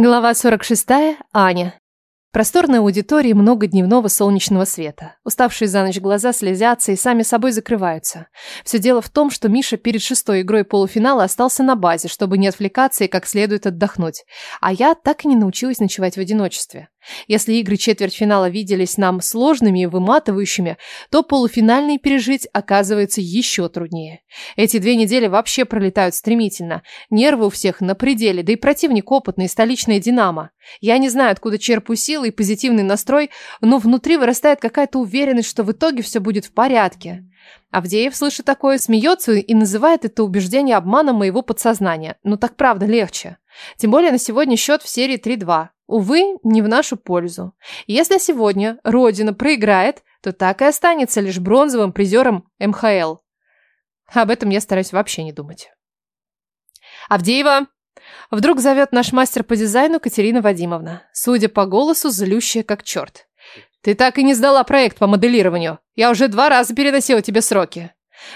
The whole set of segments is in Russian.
Глава 46. Аня. В просторной аудитории много дневного солнечного света. Уставшие за ночь глаза слезятся и сами собой закрываются. Все дело в том, что Миша перед шестой игрой полуфинала остался на базе, чтобы не отвлекаться и как следует отдохнуть. А я так и не научилась ночевать в одиночестве. Если игры четвертьфинала виделись нам сложными и выматывающими, то полуфинальные пережить оказывается еще труднее. Эти две недели вообще пролетают стремительно. Нервы у всех на пределе, да и противник опытный, столичная «Динамо». Я не знаю, откуда черпаю силы и позитивный настрой, но внутри вырастает какая-то уверенность, что в итоге все будет в порядке. Авдеев, слышит такое, смеется и называет это убеждение обманом моего подсознания. Но так правда легче. Тем более на сегодня счет в серии 3-2. Увы, не в нашу пользу. Если сегодня Родина проиграет, то так и останется лишь бронзовым призером МХЛ. Об этом я стараюсь вообще не думать. «Авдеева!» Вдруг зовет наш мастер по дизайну Катерина Вадимовна, судя по голосу, злющая как черт. «Ты так и не сдала проект по моделированию. Я уже два раза переносила тебе сроки».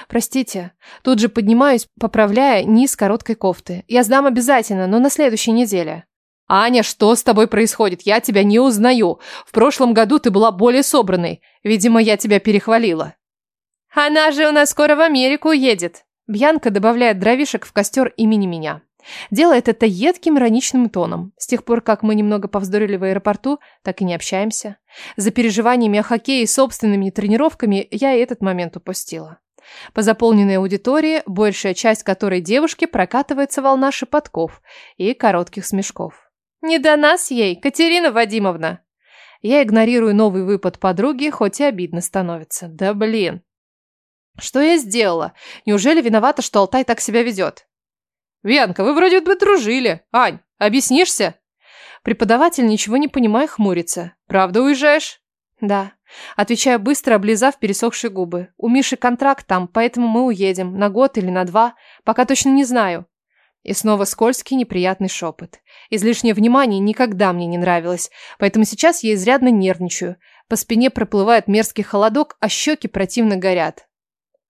«Простите». Тут же поднимаюсь, поправляя низ короткой кофты. «Я сдам обязательно, но на следующей неделе». «Аня, что с тобой происходит? Я тебя не узнаю. В прошлом году ты была более собранной. Видимо, я тебя перехвалила». «Она же у нас скоро в Америку уедет». Бьянка добавляет дровишек в костер имени меня. Делает это едким ироничным тоном. С тех пор, как мы немного повздорили в аэропорту, так и не общаемся. За переживаниями о хоккее и собственными тренировками я и этот момент упустила. По заполненной аудитории, большая часть которой девушки, прокатывается волна шепотков и коротких смешков. «Не до нас ей, Катерина Вадимовна!» Я игнорирую новый выпад подруги, хоть и обидно становится. Да блин. Что я сделала? Неужели виновата, что Алтай так себя ведет? Вянка, вы вроде бы дружили. Ань, объяснишься? Преподаватель, ничего не понимая, хмурится. Правда уезжаешь? Да. Отвечаю быстро, облизав пересохшие губы. У Миши контракт там, поэтому мы уедем. На год или на два. Пока точно не знаю. И снова скользкий неприятный шепот. Излишнее внимание никогда мне не нравилось, поэтому сейчас я изрядно нервничаю. По спине проплывает мерзкий холодок, а щеки противно горят.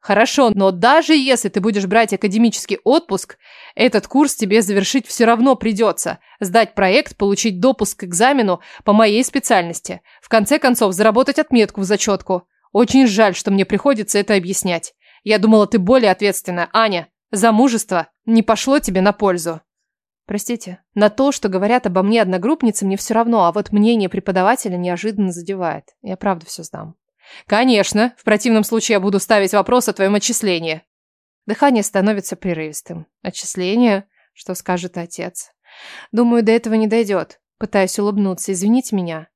Хорошо, но даже если ты будешь брать академический отпуск, этот курс тебе завершить все равно придется. Сдать проект, получить допуск к экзамену по моей специальности. В конце концов, заработать отметку в зачетку. Очень жаль, что мне приходится это объяснять. Я думала, ты более ответственная, Аня. Замужество не пошло тебе на пользу. Простите, на то, что говорят обо мне одногруппницы, мне все равно, а вот мнение преподавателя неожиданно задевает. Я правда все сдам. Конечно, в противном случае я буду ставить вопрос о твоем отчислении. Дыхание становится прерывистым. Отчисление? Что скажет отец? Думаю, до этого не дойдет. Пытаюсь улыбнуться. Извините меня.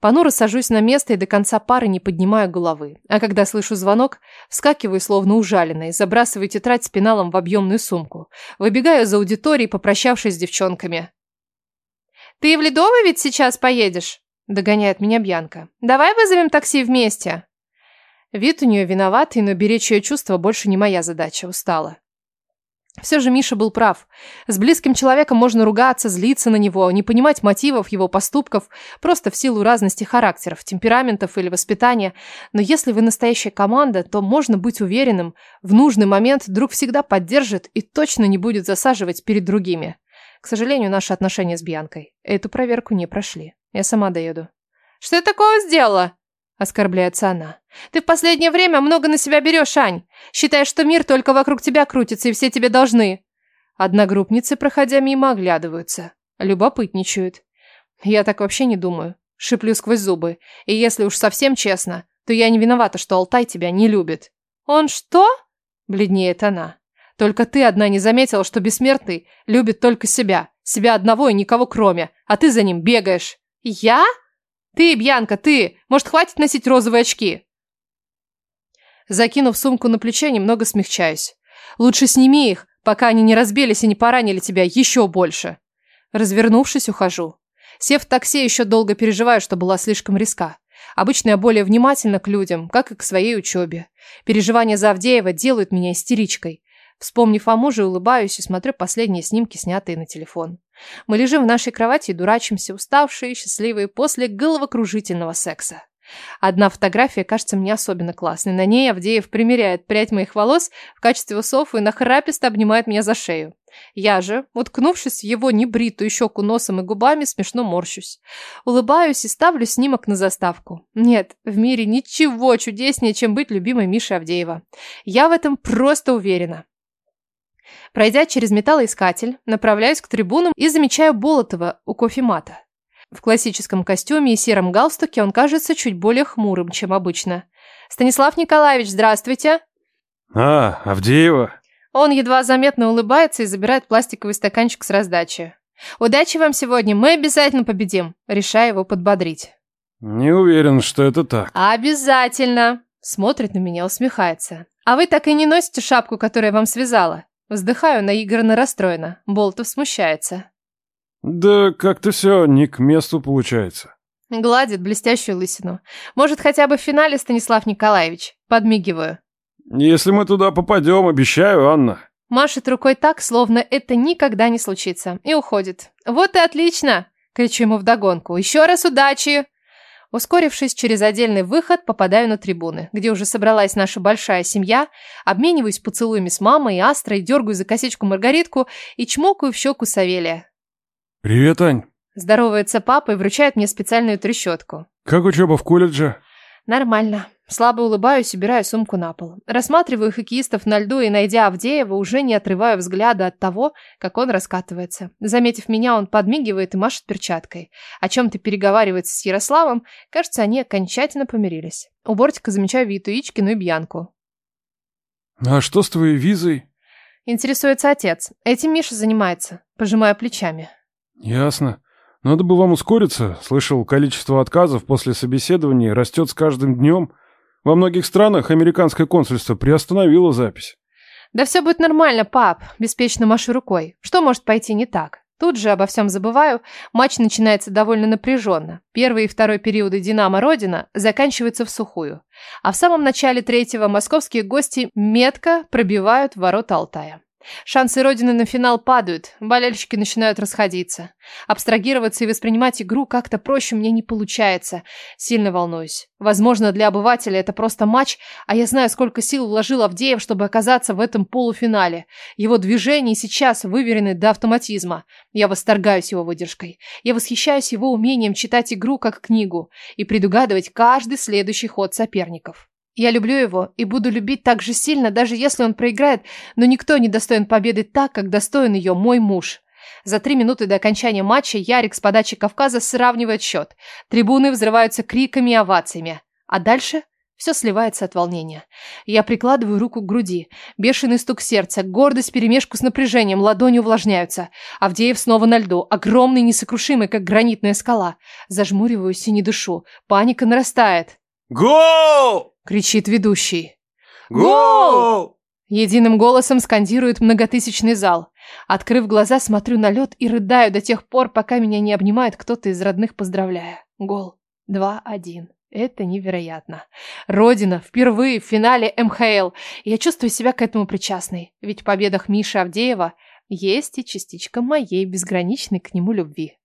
Понуро сажусь на место и до конца пары не поднимаю головы. А когда слышу звонок, вскакиваю словно ужаленный, забрасываю тетрадь с пеналом в объемную сумку. Выбегаю из аудитории, попрощавшись с девчонками. «Ты в Ледово ведь сейчас поедешь?» Догоняет меня Бьянка. «Давай вызовем такси вместе». Вид у нее виноватый, но беречь ее чувства больше не моя задача. Устала. Все же Миша был прав. С близким человеком можно ругаться, злиться на него, не понимать мотивов его поступков, просто в силу разности характеров, темпераментов или воспитания. Но если вы настоящая команда, то можно быть уверенным, в нужный момент друг всегда поддержит и точно не будет засаживать перед другими. К сожалению, наши отношения с Бьянкой эту проверку не прошли. Я сама доеду. «Что я такого сделала?» Оскорбляется она. «Ты в последнее время много на себя берешь, Ань. Считаешь, что мир только вокруг тебя крутится, и все тебе должны». Одногруппницы, проходя мимо, оглядываются. Любопытничают. Я так вообще не думаю. Шиплю сквозь зубы. И если уж совсем честно, то я не виновата, что Алтай тебя не любит. «Он что?» Бледнеет она. «Только ты одна не заметила, что бессмертный любит только себя. Себя одного и никого кроме. А ты за ним бегаешь. «Я? Ты, Бьянка, ты! Может, хватит носить розовые очки?» Закинув сумку на плечо, немного смягчаюсь. «Лучше сними их, пока они не разбились и не поранили тебя еще больше». Развернувшись, ухожу. Сев в такси, еще долго переживаю, что была слишком риска. Обычно я более внимательна к людям, как и к своей учебе. Переживания за Авдеева делают меня истеричкой. Вспомнив о муже, улыбаюсь и смотрю последние снимки, снятые на телефон. Мы лежим в нашей кровати и дурачимся, уставшие счастливые после головокружительного секса. Одна фотография кажется мне особенно классной. На ней Авдеев примеряет прядь моих волос в качестве усов и нахраписто обнимает меня за шею. Я же, уткнувшись в его небритую щеку носом и губами, смешно морщусь. Улыбаюсь и ставлю снимок на заставку. Нет, в мире ничего чудеснее, чем быть любимой Миши Авдеева. Я в этом просто уверена. Пройдя через металлоискатель, направляюсь к трибунам и замечаю Болотова у кофемата. В классическом костюме и сером галстуке он кажется чуть более хмурым, чем обычно. «Станислав Николаевич, здравствуйте!» «А, Авдеева!» Он едва заметно улыбается и забирает пластиковый стаканчик с раздачи. «Удачи вам сегодня, мы обязательно победим!» Решаю его подбодрить. «Не уверен, что это так». «Обязательно!» Смотрит на меня, усмехается. «А вы так и не носите шапку, которую я вам связала?» Вздыхаю наигранно расстроена. Болтов смущается. Да как-то все не к месту получается. Гладит блестящую лысину. Может, хотя бы в финале, Станислав Николаевич? Подмигиваю. Если мы туда попадем, обещаю, Анна. Машет рукой так, словно это никогда не случится. И уходит. Вот и отлично! Кричу ему вдогонку. Еще раз удачи! Ускорившись через отдельный выход, попадаю на трибуны, где уже собралась наша большая семья, обмениваюсь поцелуями с мамой и Астрой, дергаю за косичку Маргаритку и чмокаю в щеку Савелия. «Привет, Ань!» Здоровается папа и вручает мне специальную трещотку. «Как учеба в колледже?» «Нормально. Слабо улыбаюсь, убираю сумку на пол. Рассматриваю хоккеистов на льду и, найдя Авдеева, уже не отрываю взгляда от того, как он раскатывается. Заметив меня, он подмигивает и машет перчаткой. О чем-то переговаривается с Ярославом. Кажется, они окончательно помирились. У бортика замечаю Виту Ичкину и Бьянку. «А что с твоей визой?» Интересуется отец. Этим Миша занимается. Пожимаю плечами. «Ясно. Надо бы вам ускориться. Слышал, количество отказов после собеседования растет с каждым днем». Во многих странах американское консульство приостановило запись. Да все будет нормально, пап, беспечно машу рукой. Что может пойти не так? Тут же обо всем забываю. Матч начинается довольно напряженно. Первый и второй периоды «Динамо-Родина» заканчиваются в сухую. А в самом начале третьего московские гости метко пробивают ворота Алтая. Шансы Родины на финал падают, болельщики начинают расходиться. Абстрагироваться и воспринимать игру как-то проще мне не получается. Сильно волнуюсь. Возможно, для обывателя это просто матч, а я знаю, сколько сил вложил Авдеев, чтобы оказаться в этом полуфинале. Его движения сейчас выверены до автоматизма. Я восторгаюсь его выдержкой. Я восхищаюсь его умением читать игру как книгу и предугадывать каждый следующий ход соперников. Я люблю его и буду любить так же сильно, даже если он проиграет, но никто не достоин победы так, как достоин ее мой муж. За три минуты до окончания матча Ярик с подачи Кавказа сравнивает счет. Трибуны взрываются криками и овациями. А дальше все сливается от волнения. Я прикладываю руку к груди. Бешеный стук сердца, гордость перемешку с напряжением, ладони увлажняются. Авдеев снова на льду, огромный, несокрушимый, как гранитная скала. Зажмуриваюсь и не дышу. Паника нарастает. «Гол!» Кричит ведущий. Гол! Единым голосом скандирует многотысячный зал. Открыв глаза, смотрю на лед и рыдаю до тех пор, пока меня не обнимает кто-то из родных, поздравляя. Гол. 2-1. Это невероятно. Родина впервые в финале МХЛ. Я чувствую себя к этому причастной. Ведь в победах Миши Авдеева есть и частичка моей безграничной к нему любви.